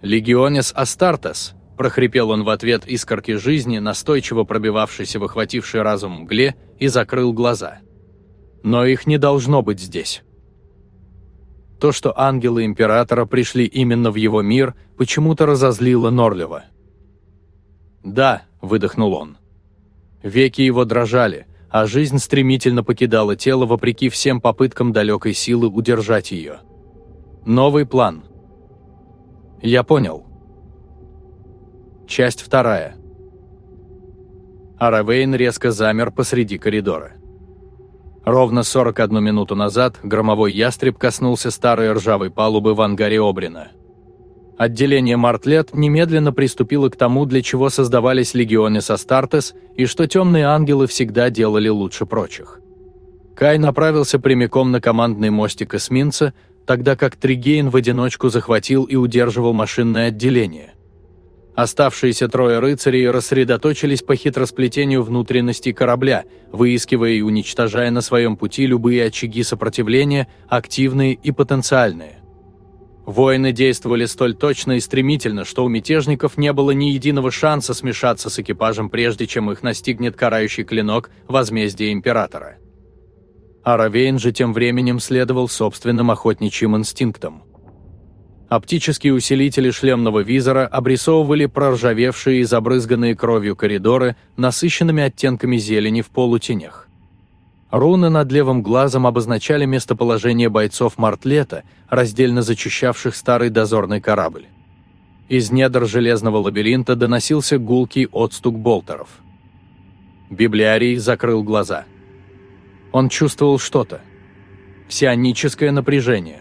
Speaker 1: «Легионес Астартес», – прохрипел он в ответ искорки жизни, настойчиво пробивавшейся в охватившей разум мгле, и закрыл глаза. «Но их не должно быть здесь». То, что ангелы Императора пришли именно в его мир, почему-то разозлило Норлева. «Да», – выдохнул он. Веки его дрожали, а жизнь стремительно покидала тело вопреки всем попыткам далекой силы удержать ее. Новый план. Я понял. Часть вторая. Аравейн резко замер посреди коридора. Ровно 41 минуту назад громовой ястреб коснулся старой ржавой палубы в ангаре Обрина. Отделение Мартлет немедленно приступило к тому, для чего создавались легионы Састартес, и что темные ангелы всегда делали лучше прочих. Кай направился прямиком на командный мостик эсминца, тогда как Тригейн в одиночку захватил и удерживал машинное отделение. Оставшиеся трое рыцарей рассредоточились по хитросплетению внутренностей корабля, выискивая и уничтожая на своем пути любые очаги сопротивления, активные и потенциальные. Воины действовали столь точно и стремительно, что у мятежников не было ни единого шанса смешаться с экипажем, прежде чем их настигнет карающий клинок возмездия Императора. Аравейн же тем временем следовал собственным охотничьим инстинктам. Оптические усилители шлемного визора обрисовывали проржавевшие и забрызганные кровью коридоры насыщенными оттенками зелени в полутенях. Руны над левым глазом обозначали местоположение бойцов Мартлета, раздельно зачищавших старый дозорный корабль. Из недр железного лабиринта доносился гулкий отстук болтеров. Библиарий закрыл глаза. Он чувствовал что-то. Псионическое напряжение.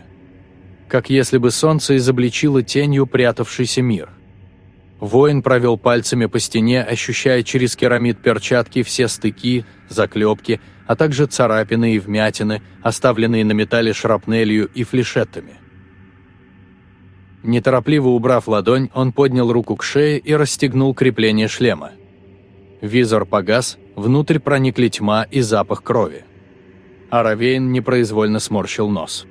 Speaker 1: Как если бы солнце изобличило тенью прятавшийся мир. Воин провел пальцами по стене, ощущая через керамид перчатки все стыки, заклепки, а также царапины и вмятины, оставленные на металле шрапнелью и флешеттами. Неторопливо убрав ладонь, он поднял руку к шее и расстегнул крепление шлема. Визор погас, внутрь проникли тьма и запах крови. Аравейн непроизвольно сморщил нос.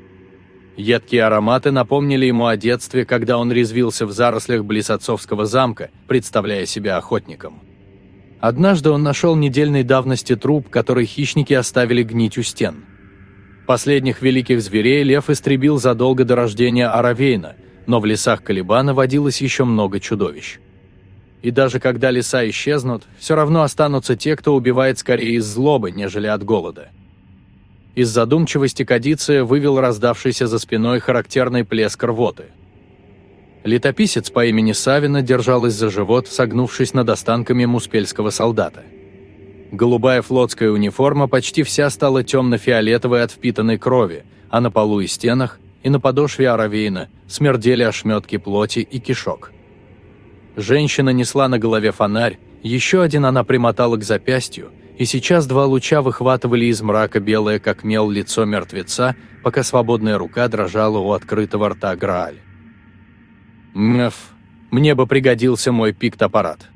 Speaker 1: Едкие ароматы напомнили ему о детстве, когда он резвился в зарослях близ отцовского замка, представляя себя охотником. Однажды он нашел недельной давности труп, который хищники оставили гнить у стен. Последних великих зверей лев истребил задолго до рождения Аравейна, но в лесах Калибана водилось еще много чудовищ. И даже когда леса исчезнут, все равно останутся те, кто убивает скорее из злобы, нежели от голода. Из задумчивости Кадиция вывел раздавшийся за спиной характерный плеск рвоты. Летописец по имени Савина держалась за живот, согнувшись над останками муспельского солдата. Голубая флотская униформа почти вся стала темно-фиолетовой от впитанной крови, а на полу и стенах, и на подошве аравейна смердели ошметки плоти и кишок. Женщина несла на голове фонарь, еще один она примотала к запястью, и сейчас два луча выхватывали из мрака белое как мел лицо мертвеца, пока свободная рука дрожала у открытого рта Грааль. «Мф, мне бы пригодился мой пикт-аппарат».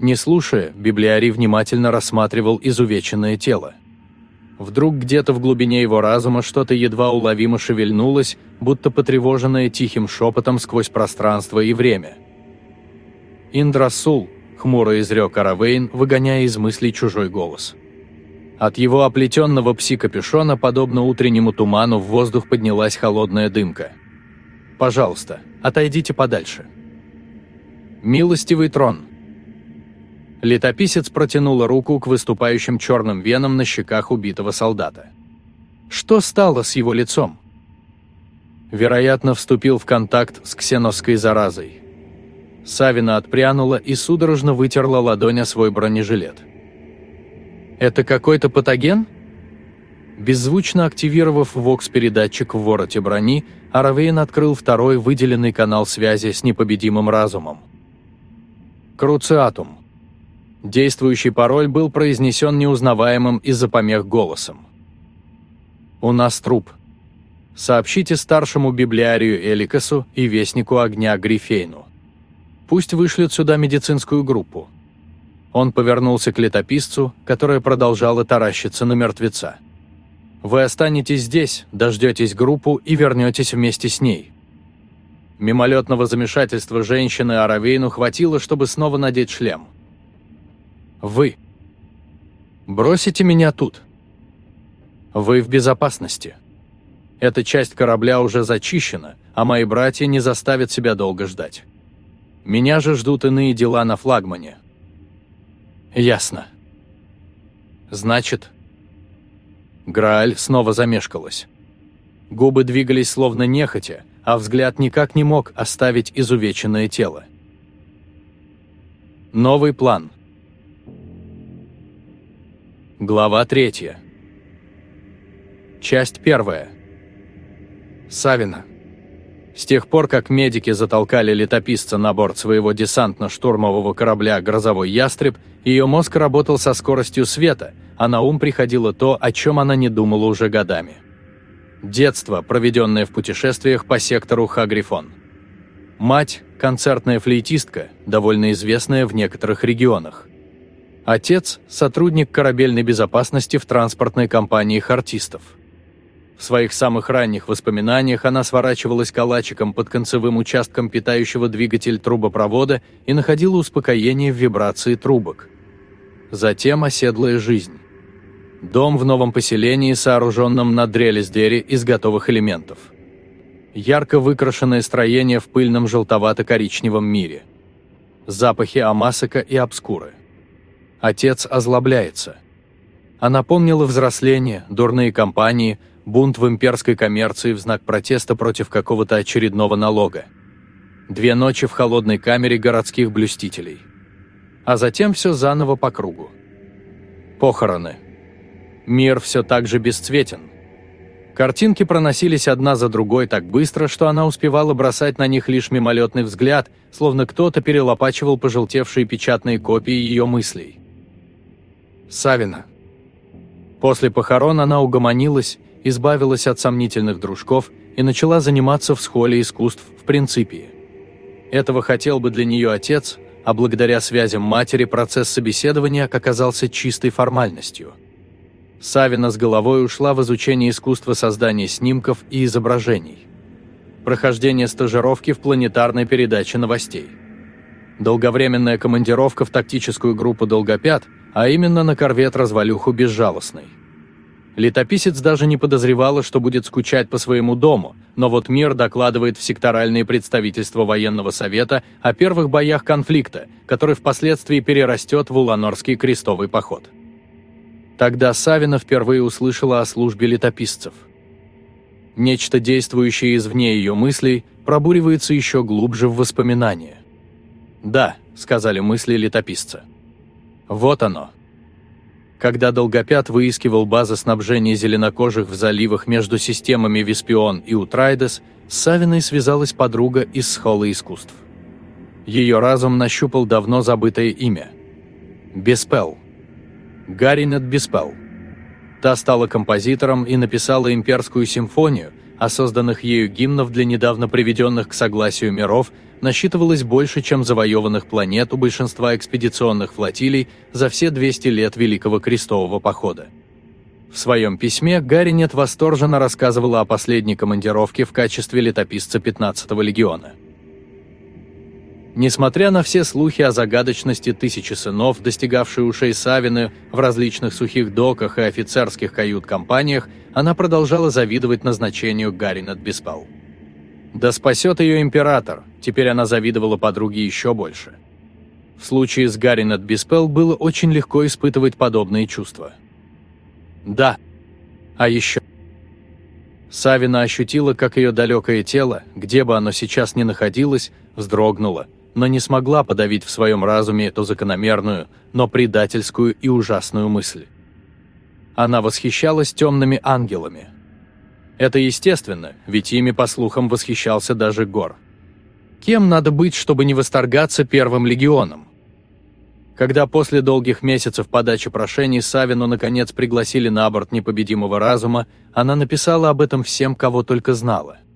Speaker 1: Не слушая, библиарий внимательно рассматривал изувеченное тело. Вдруг где-то в глубине его разума что-то едва уловимо шевельнулось, будто потревоженное тихим шепотом сквозь пространство и время. «Индрасул», хмуро изрек Аравейн, выгоняя из мыслей чужой голос. От его оплетенного пси-капюшона, подобно утреннему туману, в воздух поднялась холодная дымка. «Пожалуйста, отойдите подальше». «Милостивый трон». Летописец протянула руку к выступающим черным венам на щеках убитого солдата. Что стало с его лицом? Вероятно, вступил в контакт с ксеновской заразой. Савина отпрянула и судорожно вытерла ладонь о свой бронежилет. «Это какой-то патоген?» Беззвучно активировав вокс-передатчик в вороте брони, Аравейн открыл второй выделенный канал связи с непобедимым разумом. Круциатум. Действующий пароль был произнесен неузнаваемым из-за помех голосом. «У нас труп. Сообщите старшему библиарию Эликасу и вестнику огня Грифейну. Пусть вышлют сюда медицинскую группу». Он повернулся к летописцу, которая продолжала таращиться на мертвеца. Вы останетесь здесь, дождетесь группу и вернетесь вместе с ней. Мимолетного замешательства женщины Аравейну хватило, чтобы снова надеть шлем. Вы. Бросите меня тут. Вы в безопасности. Эта часть корабля уже зачищена, а мои братья не заставят себя долго ждать. Меня же ждут иные дела на флагмане. Ясно. Значит... Грааль снова замешкалась. Губы двигались словно нехотя, а взгляд никак не мог оставить изувеченное тело. Новый план. Глава третья. Часть первая. Савина. С тех пор, как медики затолкали летописца на борт своего десантно-штурмового корабля «Грозовой ястреб», ее мозг работал со скоростью света, а на ум приходило то, о чем она не думала уже годами. Детство, проведенное в путешествиях по сектору Хагрифон. Мать – концертная флейтистка, довольно известная в некоторых регионах. Отец – сотрудник корабельной безопасности в транспортной компании «Хартистов». В своих самых ранних воспоминаниях она сворачивалась калачиком под концевым участком питающего двигатель трубопровода и находила успокоение в вибрации трубок. Затем оседлая жизнь. Дом в новом поселении, сооруженном на Дрелесдере из готовых элементов. Ярко выкрашенное строение в пыльном желтовато-коричневом мире. Запахи амасака и обскуры. Отец озлобляется. Она помнила взросление, дурные компании – бунт в имперской коммерции в знак протеста против какого-то очередного налога. Две ночи в холодной камере городских блюстителей. А затем все заново по кругу. Похороны. Мир все так же бесцветен. Картинки проносились одна за другой так быстро, что она успевала бросать на них лишь мимолетный взгляд, словно кто-то перелопачивал пожелтевшие печатные копии ее мыслей. Савина. После похорон она угомонилась избавилась от сомнительных дружков и начала заниматься в схоле искусств в принципе. Этого хотел бы для нее отец, а благодаря связям матери процесс собеседования оказался чистой формальностью. Савина с головой ушла в изучение искусства создания снимков и изображений. Прохождение стажировки в планетарной передаче новостей. Долговременная командировка в тактическую группу «Долгопят», а именно на корвет-развалюху «Безжалостный». Летописец даже не подозревала, что будет скучать по своему дому, но вот мир докладывает в секторальные представительства военного совета о первых боях конфликта, который впоследствии перерастет в Уланорский крестовый поход. Тогда Савина впервые услышала о службе летописцев. Нечто, действующее извне ее мыслей, пробуривается еще глубже в воспоминания. «Да», — сказали мысли летописца. «Вот оно, когда Долгопят выискивал базы снабжения зеленокожих в заливах между системами Веспион и Утрайдес, с Савиной связалась подруга из Схолы искусств. Ее разум нащупал давно забытое имя. Беспел. Гаринет Беспел. Та стала композитором и написала имперскую симфонию, а созданных ею гимнов для недавно приведенных к согласию миров насчитывалось больше, чем завоеванных планет у большинства экспедиционных флотилий за все 200 лет Великого Крестового Похода. В своем письме Гаринет восторженно рассказывала о последней командировке в качестве летописца 15-го легиона. Несмотря на все слухи о загадочности тысячи сынов, достигавшей ушей Савины в различных сухих доках и офицерских кают-компаниях, она продолжала завидовать назначению Гаринет Беспал. Да спасет ее император, теперь она завидовала подруге еще больше. В случае с Гаринет Беспел было очень легко испытывать подобные чувства. Да, а еще... Савина ощутила, как ее далекое тело, где бы оно сейчас ни находилось, вздрогнуло, но не смогла подавить в своем разуме эту закономерную, но предательскую и ужасную мысль. Она восхищалась темными ангелами. Это естественно, ведь ими, по слухам, восхищался даже Гор. Кем надо быть, чтобы не восторгаться первым легионом? Когда после долгих месяцев подачи прошений Савину наконец пригласили на борт непобедимого разума, она написала об этом всем, кого только знала –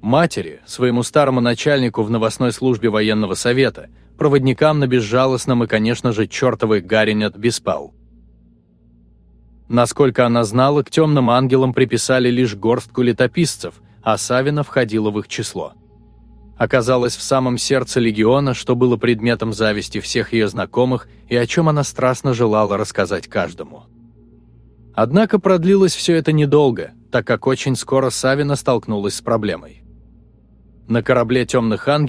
Speaker 1: матери, своему старому начальнику в новостной службе военного совета, проводникам на безжалостном и, конечно же, чертовой Гаринет Беспал. Насколько она знала, к темным ангелам приписали лишь горстку летописцев, а Савина входила в их число. Оказалась в самом сердце легиона, что было предметом зависти всех ее знакомых и о чем она страстно желала рассказать каждому. Однако продлилось все это недолго, так как очень скоро Савина столкнулась с проблемой. На корабле темных ангелов